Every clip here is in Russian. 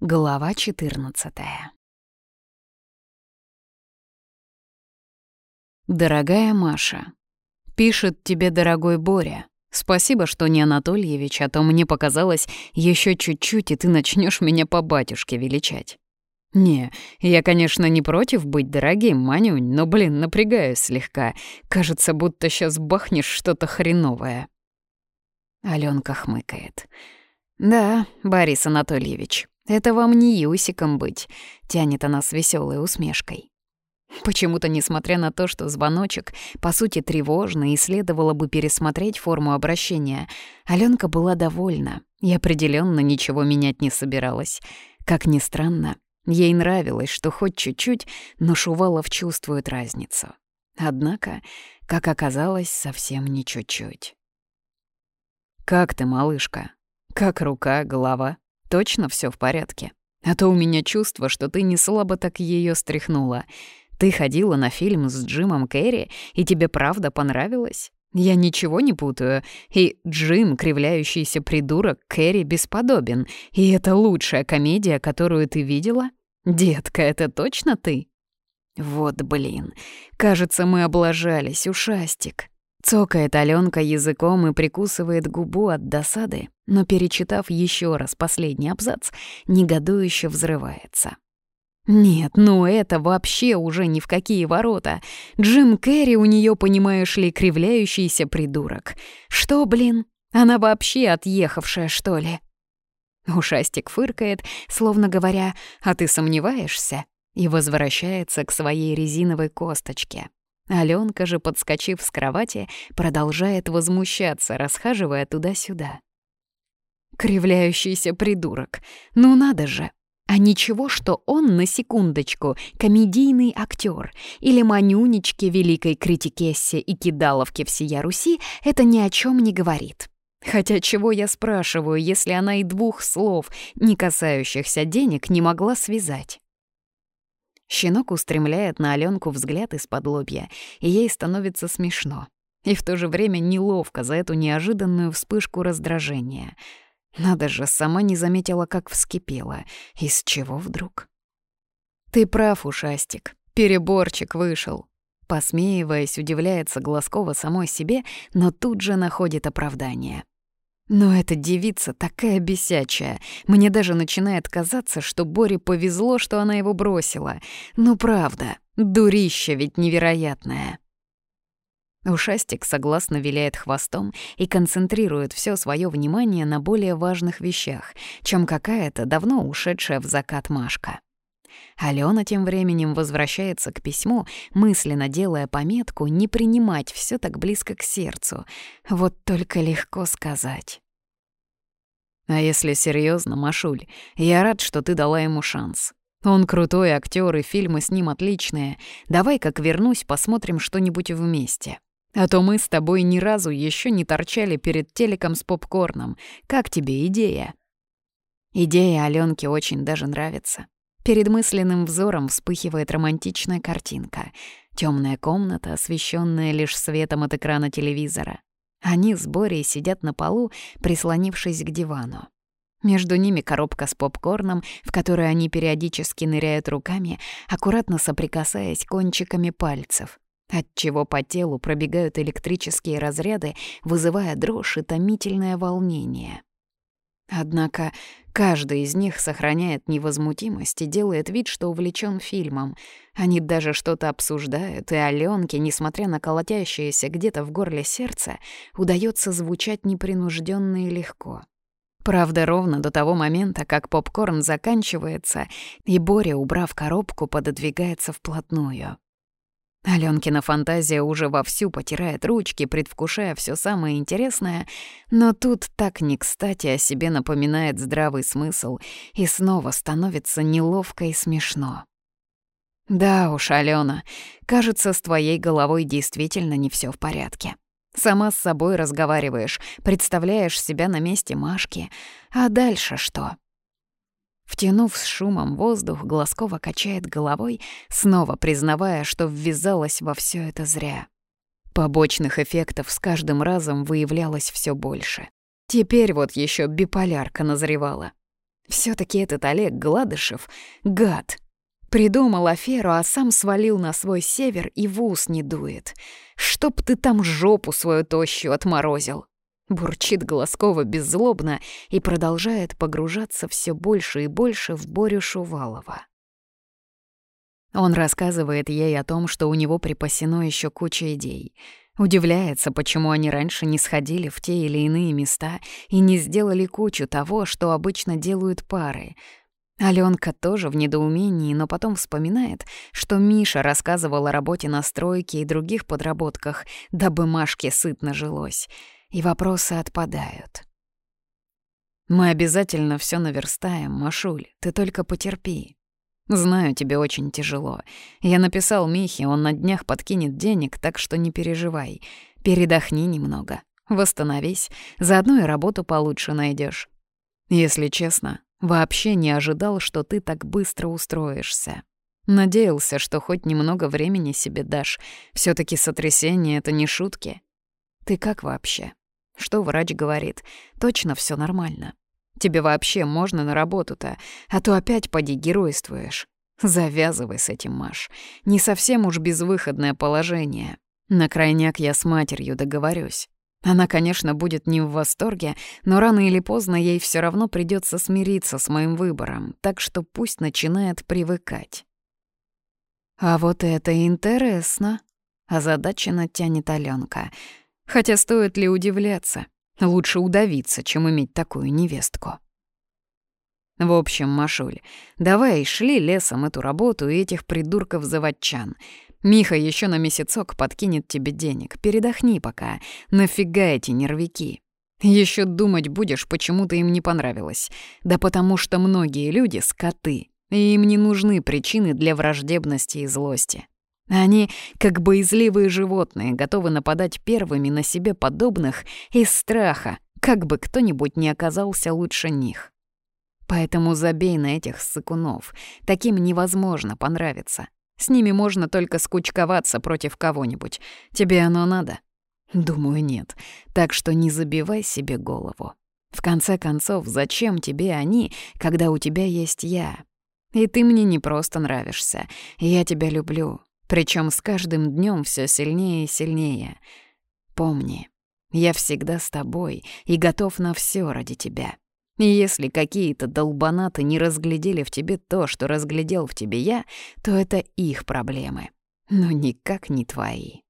Глава 14 Дорогая Маша, пишет тебе дорогой Боря. Спасибо, что не Анатольевич, а то мне показалось, еще чуть-чуть, и ты начнешь меня по батюшке величать. Не, я, конечно, не против быть дорогим, Манюнь, но, блин, напрягаюсь слегка. Кажется, будто сейчас бахнешь что-то хреновое. Алёнка хмыкает. Да, Борис Анатольевич, это вам не Юсиком быть, тянет она с веселой усмешкой. Почему-то, несмотря на то, что звоночек, по сути, тревожный и следовало бы пересмотреть форму обращения, Алёнка была довольна и определенно ничего менять не собиралась. Как ни странно, ей нравилось, что хоть чуть-чуть, но Шувалов чувствует разницу. Однако, как оказалось, совсем не чуть-чуть. «Как ты, малышка? Как рука, голова?» Точно все в порядке? А то у меня чувство, что ты не слабо так ее стряхнула. Ты ходила на фильм с Джимом Керри, и тебе правда понравилось? Я ничего не путаю. И Джим, кривляющийся придурок, Кэрри бесподобен. И это лучшая комедия, которую ты видела? Детка, это точно ты? Вот блин. Кажется, мы облажались, ушастик. Цокает Алёнка языком и прикусывает губу от досады, но, перечитав еще раз последний абзац, негодующе взрывается. Нет, ну это вообще уже ни в какие ворота. Джим Керри у нее, понимаешь ли, кривляющийся придурок. Что, блин, она вообще отъехавшая, что ли? Ушастик фыркает, словно говоря, «А ты сомневаешься?» и возвращается к своей резиновой косточке. Аленка же, подскочив с кровати, продолжает возмущаться, расхаживая туда-сюда. Кривляющийся придурок. Ну надо же. А ничего, что он, на секундочку, комедийный актер или манюнечки великой критикессе и кидаловке всея Руси, это ни о чем не говорит. Хотя чего я спрашиваю, если она и двух слов, не касающихся денег, не могла связать? Щенок устремляет на Аленку взгляд из-под лобья, и ей становится смешно. И в то же время неловко за эту неожиданную вспышку раздражения. Надо же, сама не заметила, как вскипела. Из чего вдруг? «Ты прав, ушастик. Переборчик вышел. Посмеиваясь, удивляется Глазкова самой себе, но тут же находит оправдание. Но эта девица такая бесячая. Мне даже начинает казаться, что Боре повезло, что она его бросила. Ну правда, дурище ведь невероятное. Ушастик согласно виляет хвостом и концентрирует все свое внимание на более важных вещах, чем какая-то давно ушедшая в закат Машка. Алена тем временем возвращается к письму, мысленно делая пометку не принимать все так близко к сердцу. Вот только легко сказать. А если серьезно, Машуль, я рад, что ты дала ему шанс. Он крутой актер, и фильмы с ним отличные. Давай, как вернусь, посмотрим что-нибудь вместе. А то мы с тобой ни разу еще не торчали перед телеком с попкорном. Как тебе идея? Идея Аленке очень даже нравится. Перед мысленным взором вспыхивает романтичная картинка. Темная комната, освещенная лишь светом от экрана телевизора. Они с Борей сидят на полу, прислонившись к дивану. Между ними коробка с попкорном, в которой они периодически ныряют руками, аккуратно соприкасаясь кончиками пальцев, отчего по телу пробегают электрические разряды, вызывая дрожь и томительное волнение. Однако каждый из них сохраняет невозмутимость и делает вид, что увлечен фильмом. Они даже что-то обсуждают, и Аленке, несмотря на колотящееся где-то в горле сердце, удается звучать непринужденно и легко. Правда, ровно до того момента, как попкорн заканчивается, и Боря, убрав коробку, пододвигается вплотную. Алёнкина фантазия уже вовсю потирает ручки, предвкушая все самое интересное, но тут так не кстати о себе напоминает здравый смысл и снова становится неловко и смешно. Да уж, Алена, кажется, с твоей головой действительно не все в порядке. Сама с собой разговариваешь, представляешь себя на месте Машки. А дальше что? Втянув с шумом воздух, Глазкова качает головой, снова признавая, что ввязалась во все это зря. Побочных эффектов с каждым разом выявлялось все больше. Теперь вот еще биполярка назревала. все таки этот Олег Гладышев — гад. Придумал аферу, а сам свалил на свой север и в ус не дует. Чтоб ты там жопу свою тощую отморозил. Бурчит Голоскова беззлобно и продолжает погружаться все больше и больше в Борю Шувалова. Он рассказывает ей о том, что у него припасено еще куча идей. Удивляется, почему они раньше не сходили в те или иные места и не сделали кучу того, что обычно делают пары. Алёнка тоже в недоумении, но потом вспоминает, что Миша рассказывал о работе на стройке и других подработках, дабы Машке сытно жилось — и вопросы отпадают. Мы обязательно все наверстаем, Машуль, ты только потерпи. Знаю, тебе очень тяжело. Я написал Михе, он на днях подкинет денег, так что не переживай. Передохни немного, восстановись, заодно и работу получше найдешь. Если честно, вообще не ожидал, что ты так быстро устроишься. Надеялся, что хоть немного времени себе дашь. все таки сотрясение — это не шутки. Ты как вообще? Что врач говорит? Точно все нормально. Тебе вообще можно на работу-то, а то опять поди геройствуешь. Завязывай с этим, Маш. Не совсем уж безвыходное положение. На крайняк я с матерью договорюсь. Она, конечно, будет не в восторге, но рано или поздно ей все равно придется смириться с моим выбором, так что пусть начинает привыкать. А вот это интересно. Озадаченно тянет Алёнка. Хотя стоит ли удивляться? Лучше удавиться, чем иметь такую невестку. В общем, Машуль, давай шли лесом эту работу и этих придурков-заводчан. Миха еще на месяцок подкинет тебе денег. Передохни пока. Нафига эти нервики? Еще думать будешь, почему ты им не понравилось. Да потому что многие люди — скоты, и им не нужны причины для враждебности и злости. Они, как боязливые животные, готовы нападать первыми на себе подобных из страха, как бы кто-нибудь не оказался лучше них. Поэтому забей на этих сыкунов. Таким невозможно понравиться. С ними можно только скучковаться против кого-нибудь. Тебе оно надо? Думаю, нет. Так что не забивай себе голову. В конце концов, зачем тебе они, когда у тебя есть я? И ты мне не просто нравишься. Я тебя люблю. Причем с каждым днем все сильнее и сильнее. Помни, я всегда с тобой и готов на все ради тебя. И если какие-то долбанаты не разглядели в тебе то, что разглядел в тебе я, то это их проблемы, но никак не твои.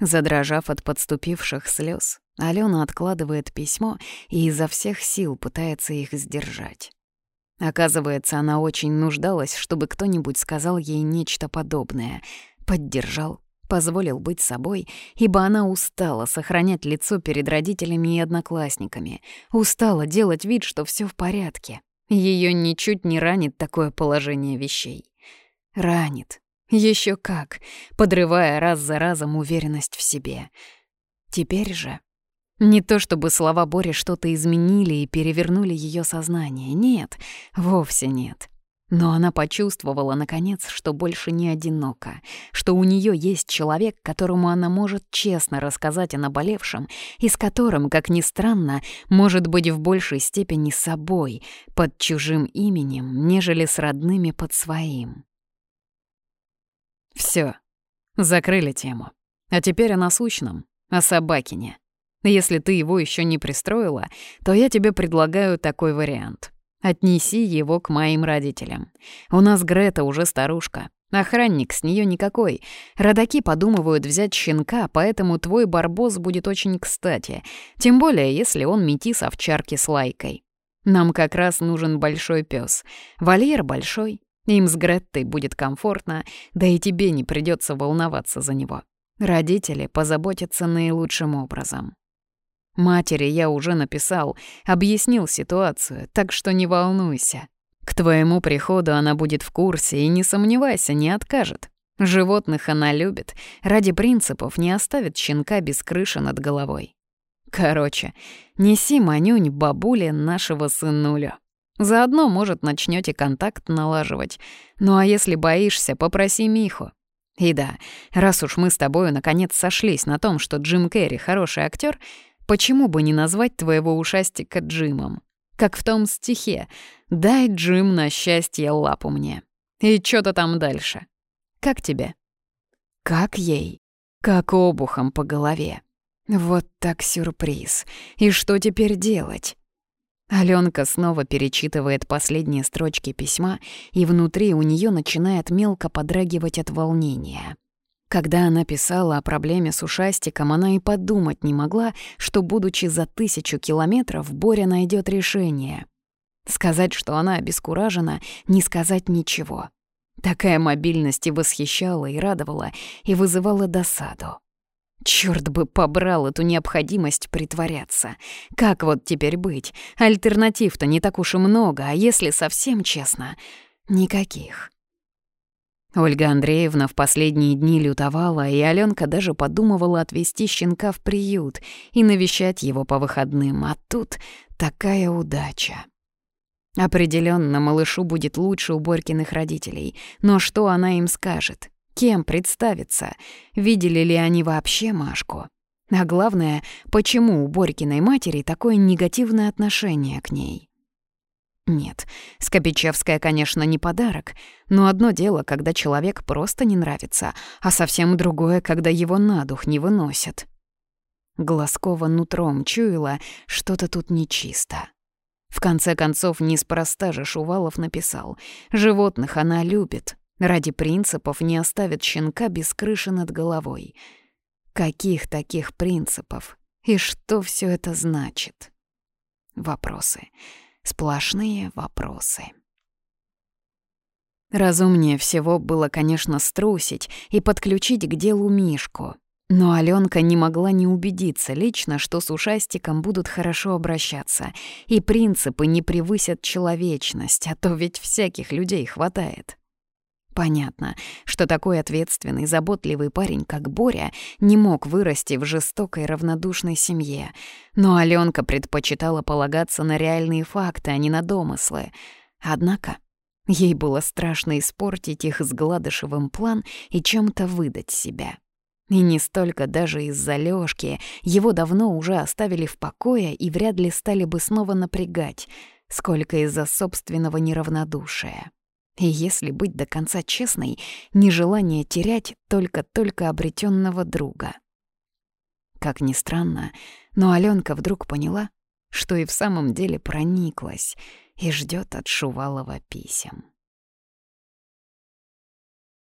Задрожав от подступивших слез, Алена откладывает письмо и изо всех сил пытается их сдержать. Оказывается, она очень нуждалась, чтобы кто-нибудь сказал ей нечто подобное. Поддержал, позволил быть собой, ибо она устала сохранять лицо перед родителями и одноклассниками, устала делать вид, что все в порядке. Ее ничуть не ранит такое положение вещей. Ранит. Еще как, подрывая раз за разом уверенность в себе. Теперь же не то чтобы слова Бори что-то изменили и перевернули ее сознание. Нет, вовсе нет. Но она почувствовала, наконец, что больше не одинока, что у нее есть человек, которому она может честно рассказать о наболевшем, и с которым, как ни странно, может быть в большей степени собой, под чужим именем, нежели с родными под своим. Все, закрыли тему. А теперь о насущном, о Собакине. Если ты его еще не пристроила, то я тебе предлагаю такой вариант. Отнеси его к моим родителям. У нас Грета уже старушка. Охранник с нее никакой. Родаки подумывают взять щенка, поэтому твой барбос будет очень кстати. Тем более, если он метис овчарки с лайкой. Нам как раз нужен большой пес. Вольер большой. Им с Греттой будет комфортно, да и тебе не придется волноваться за него. Родители позаботятся наилучшим образом. Матери я уже написал, объяснил ситуацию, так что не волнуйся. К твоему приходу она будет в курсе и, не сомневайся, не откажет. Животных она любит, ради принципов не оставит щенка без крыши над головой. Короче, неси Манюнь бабуле нашего сынуля. Заодно, может, начнете контакт налаживать. Ну а если боишься, попроси Миху. И да, раз уж мы с тобою наконец сошлись на том, что Джим Керри хороший актер, Почему бы не назвать твоего ушастика Джимом? Как в том стихе «Дай, Джим, на счастье лапу мне». И что-то там дальше. Как тебе? Как ей? Как обухом по голове. Вот так сюрприз. И что теперь делать? Алёнка снова перечитывает последние строчки письма, и внутри у неё начинает мелко подрагивать от волнения. Когда она писала о проблеме с ушастиком, она и подумать не могла, что, будучи за тысячу километров, Боря найдет решение. Сказать, что она обескуражена, не сказать ничего. Такая мобильность и восхищала, и радовала, и вызывала досаду. Чёрт бы побрал эту необходимость притворяться. Как вот теперь быть? Альтернатив-то не так уж и много, а если совсем честно, никаких. Ольга Андреевна в последние дни лютовала, и Алёнка даже подумывала отвезти щенка в приют и навещать его по выходным, а тут такая удача. Определенно малышу будет лучше у Борькиных родителей, но что она им скажет? Кем представится? Видели ли они вообще Машку? А главное, почему у Борькиной матери такое негативное отношение к ней? Нет, Скопичевская, конечно, не подарок, но одно дело, когда человек просто не нравится, а совсем другое, когда его на дух не выносят. Глазкова нутром чуяла, что-то тут нечисто. В конце концов, неспроста же Шувалов написал «Животных она любит, ради принципов не оставит щенка без крыши над головой». Каких таких принципов? И что все это значит? Вопросы. Сплошные вопросы. Разумнее всего было, конечно, струсить и подключить к делу Мишку, но Алёнка не могла не убедиться лично, что с ушастиком будут хорошо обращаться, и принципы не превысят человечность, а то ведь всяких людей хватает. Понятно, что такой ответственный, заботливый парень, как Боря, не мог вырасти в жестокой, равнодушной семье. Но Алёнка предпочитала полагаться на реальные факты, а не на домыслы. Однако ей было страшно испортить их с Гладышевым план и чем-то выдать себя. И не столько даже из-за Лёшки, его давно уже оставили в покое и вряд ли стали бы снова напрягать, сколько из-за собственного неравнодушия. И если быть до конца честной, нежелание терять только-только обретенного друга. Как ни странно, но Алёнка вдруг поняла, что и в самом деле прониклась и ждет от Шувалова писем.